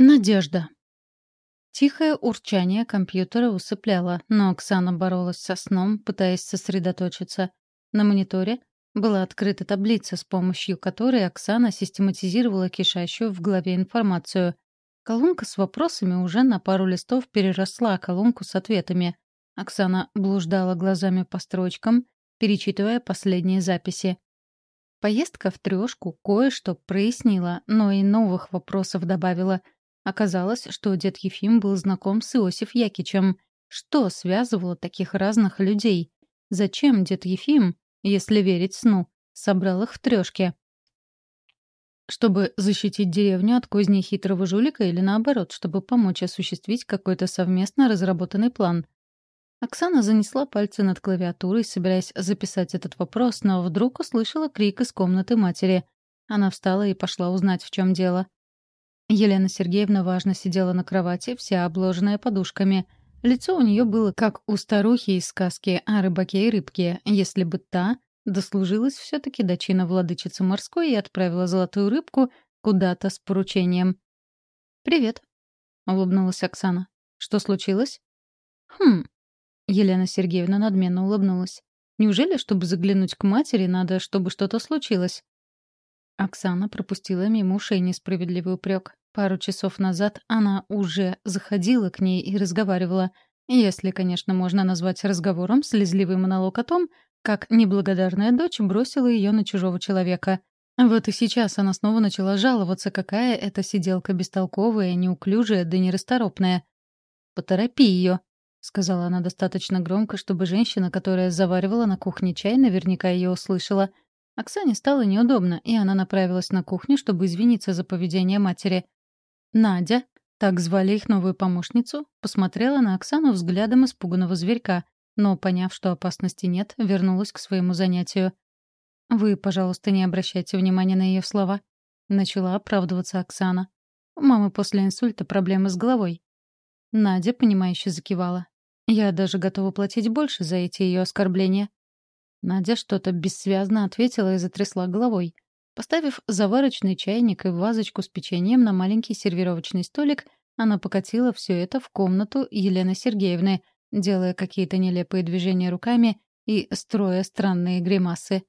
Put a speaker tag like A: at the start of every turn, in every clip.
A: Надежда. Тихое урчание компьютера усыпляло, но Оксана боролась со сном, пытаясь сосредоточиться. На мониторе была открыта таблица, с помощью которой Оксана систематизировала кишащую в голове информацию. Колонка с вопросами уже на пару листов переросла колонку с ответами. Оксана блуждала глазами по строчкам, перечитывая последние записи. Поездка в трёшку кое-что прояснила, но и новых вопросов добавила — Оказалось, что дед Ефим был знаком с Иосиф Якичем. Что связывало таких разных людей? Зачем дед Ефим, если верить сну, собрал их в трёшке? Чтобы защитить деревню от козни хитрого жулика или наоборот, чтобы помочь осуществить какой-то совместно разработанный план? Оксана занесла пальцы над клавиатурой, собираясь записать этот вопрос, но вдруг услышала крик из комнаты матери. Она встала и пошла узнать, в чем дело. Елена Сергеевна важно сидела на кровати, вся обложенная подушками. Лицо у нее было как у старухи из сказки о рыбаке и рыбке, если бы та дослужилась все таки до чина владычицы морской и отправила золотую рыбку куда-то с поручением. «Привет», — улыбнулась Оксана. «Что случилось?» «Хм...» — Елена Сергеевна надменно улыбнулась. «Неужели, чтобы заглянуть к матери, надо, чтобы что-то случилось?» Оксана пропустила мимо ушей несправедливый упрек. Пару часов назад она уже заходила к ней и разговаривала. Если, конечно, можно назвать разговором слезливый монолог о том, как неблагодарная дочь бросила ее на чужого человека. Вот и сейчас она снова начала жаловаться, какая эта сиделка бестолковая, неуклюжая да нерасторопная. «Поторопи ее», — сказала она достаточно громко, чтобы женщина, которая заваривала на кухне чай, наверняка ее услышала. Оксане стало неудобно, и она направилась на кухню, чтобы извиниться за поведение матери. Надя, так звали их новую помощницу, посмотрела на Оксану взглядом испуганного зверька, но, поняв, что опасности нет, вернулась к своему занятию. «Вы, пожалуйста, не обращайте внимания на ее слова», — начала оправдываться Оксана. «У мамы после инсульта проблемы с головой». Надя, понимающе закивала. «Я даже готова платить больше за эти ее оскорбления». Надя что-то бессвязно ответила и затрясла головой. Поставив заварочный чайник и вазочку с печеньем на маленький сервировочный столик, она покатила все это в комнату Елены Сергеевны, делая какие-то нелепые движения руками и строя странные гримасы.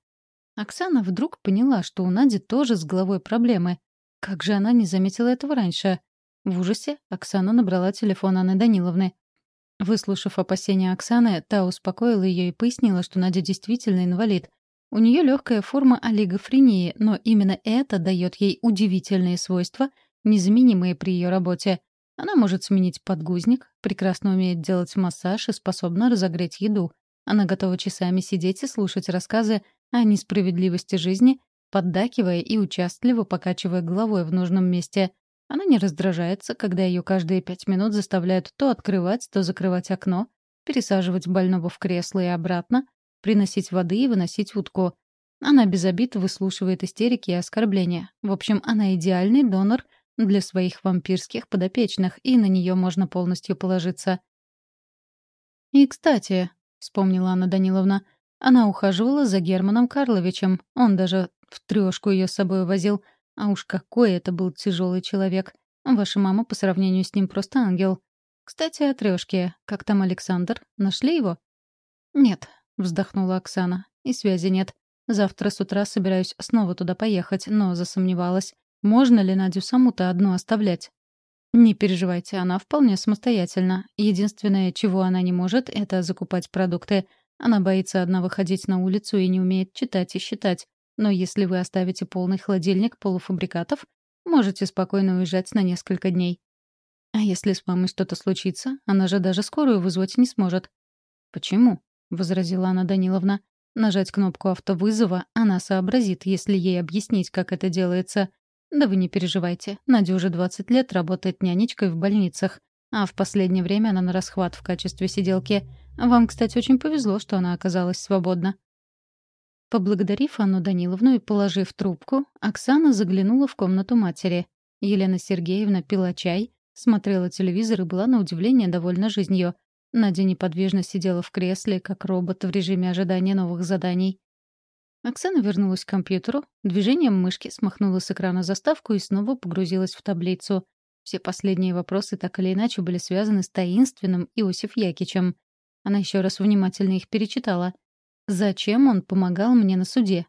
A: Оксана вдруг поняла, что у Нади тоже с головой проблемы. Как же она не заметила этого раньше? В ужасе Оксана набрала телефон Анны Даниловны. Выслушав опасения Оксаны, та успокоила ее и пояснила, что Надя действительно инвалид, у нее легкая форма олигофрении, но именно это дает ей удивительные свойства, незаменимые при ее работе. Она может сменить подгузник, прекрасно умеет делать массаж и способна разогреть еду. Она готова часами сидеть и слушать рассказы о несправедливости жизни, поддакивая и участливо покачивая головой в нужном месте. Она не раздражается, когда ее каждые пять минут заставляют то открывать, то закрывать окно, пересаживать больного в кресло и обратно, приносить воды и выносить утку. Она без обид выслушивает истерики и оскорбления. В общем, она идеальный донор для своих вампирских подопечных, и на нее можно полностью положиться. «И, кстати», — вспомнила Анна Даниловна, она ухаживала за Германом Карловичем. Он даже в трёшку ее с собой возил. А уж какой это был тяжелый человек. Ваша мама по сравнению с ним просто ангел. Кстати, о трёшке. Как там Александр? Нашли его? Нет, вздохнула Оксана. И связи нет. Завтра с утра собираюсь снова туда поехать, но засомневалась. Можно ли Надю саму-то одну оставлять? Не переживайте, она вполне самостоятельна. Единственное, чего она не может, это закупать продукты. Она боится одна выходить на улицу и не умеет читать и считать. Но если вы оставите полный холодильник полуфабрикатов, можете спокойно уезжать на несколько дней. А если с мамой что-то случится, она же даже скорую вызвать не сможет. Почему? — возразила Анна Даниловна. «Нажать кнопку автовызова она сообразит, если ей объяснить, как это делается. Да вы не переживайте. Надя уже 20 лет работает нянечкой в больницах, а в последнее время она на расхват в качестве сиделки. Вам, кстати, очень повезло, что она оказалась свободна». Поблагодарив Анну Даниловну и положив трубку, Оксана заглянула в комнату матери. Елена Сергеевна пила чай, смотрела телевизор и была на удивление довольна жизнью — Надя неподвижно сидела в кресле, как робот в режиме ожидания новых заданий. Оксана вернулась к компьютеру, движением мышки смахнула с экрана заставку и снова погрузилась в таблицу. Все последние вопросы так или иначе были связаны с таинственным Иосиф Якичем. Она еще раз внимательно их перечитала. Зачем он помогал мне на суде?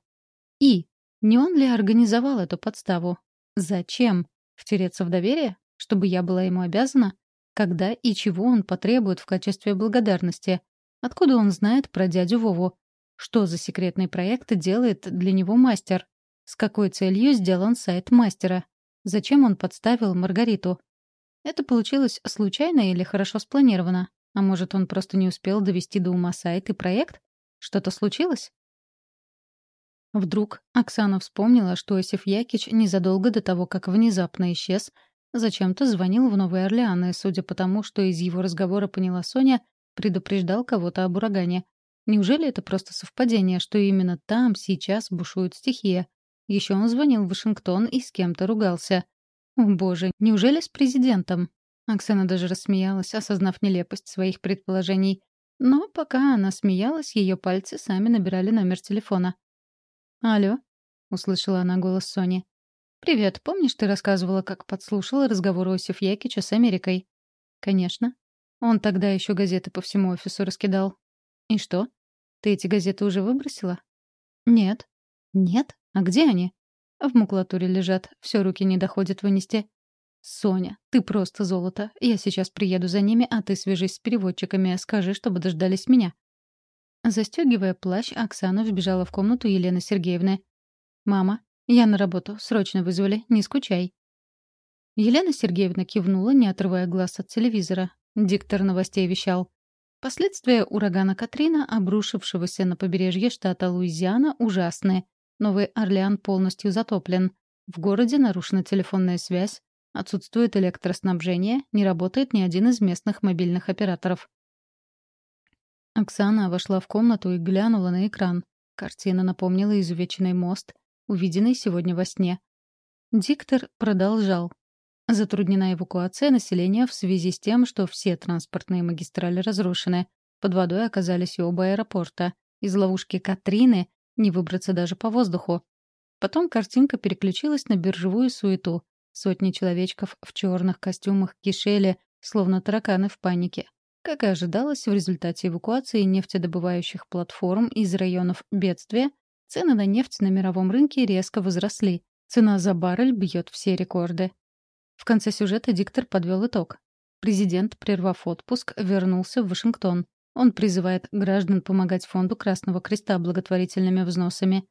A: И не он ли организовал эту подставу? Зачем? Втереться в доверие? Чтобы я была ему обязана? Когда и чего он потребует в качестве благодарности? Откуда он знает про дядю Вову? Что за секретный проект делает для него мастер? С какой целью сделан сайт мастера? Зачем он подставил Маргариту? Это получилось случайно или хорошо спланировано? А может, он просто не успел довести до ума сайт и проект? Что-то случилось? Вдруг Оксана вспомнила, что Осиф Якич незадолго до того, как внезапно исчез, зачем-то звонил в Новый Орлеан, и, судя по тому, что из его разговора поняла Соня, предупреждал кого-то об урагане. Неужели это просто совпадение, что именно там сейчас бушует стихия? Еще он звонил в Вашингтон и с кем-то ругался. О боже, неужели с президентом? Оксана даже рассмеялась, осознав нелепость своих предположений. Но пока она смеялась, ее пальцы сами набирали номер телефона. «Алло», — услышала она голос Сони. «Привет, помнишь, ты рассказывала, как подслушала разговор Осиф Якича с Америкой?» «Конечно. Он тогда еще газеты по всему офису раскидал». «И что? Ты эти газеты уже выбросила?» «Нет». «Нет? А где они?» «В макулатуре лежат. Все руки не доходят вынести». «Соня, ты просто золото. Я сейчас приеду за ними, а ты свяжись с переводчиками. Скажи, чтобы дождались меня». Застегивая плащ, Оксана вбежала в комнату Елены Сергеевны. «Мама, я на работу. Срочно вызвали. Не скучай». Елена Сергеевна кивнула, не отрывая глаз от телевизора. Диктор новостей вещал. Последствия урагана Катрина, обрушившегося на побережье штата Луизиана, ужасны. Новый Орлеан полностью затоплен. В городе нарушена телефонная связь, отсутствует электроснабжение, не работает ни один из местных мобильных операторов. Оксана вошла в комнату и глянула на экран. Картина напомнила изувеченный мост, увиденный сегодня во сне. Диктор продолжал. Затруднена эвакуация населения в связи с тем, что все транспортные магистрали разрушены. Под водой оказались оба аэропорта. Из ловушки Катрины не выбраться даже по воздуху. Потом картинка переключилась на биржевую суету. Сотни человечков в черных костюмах кишели, словно тараканы в панике. Как и ожидалось, в результате эвакуации нефтедобывающих платформ из районов бедствия цены на нефть на мировом рынке резко возросли. Цена за баррель бьет все рекорды. В конце сюжета диктор подвел итог. Президент, прервав отпуск, вернулся в Вашингтон. Он призывает граждан помогать фонду Красного Креста благотворительными взносами.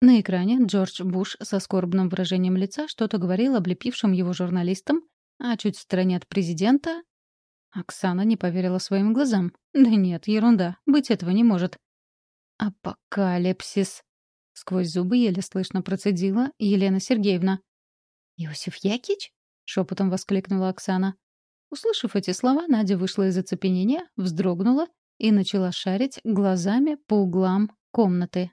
A: На экране Джордж Буш со скорбным выражением лица что-то говорил облепившим его журналистам, а чуть в стороне от президента Оксана не поверила своим глазам. Да нет, ерунда, быть этого не может. «Апокалипсис!» — сквозь зубы еле слышно процедила Елена Сергеевна. «Иосиф Якич?» — шепотом воскликнула Оксана. Услышав эти слова, Надя вышла из оцепенения, вздрогнула и начала шарить глазами по углам комнаты.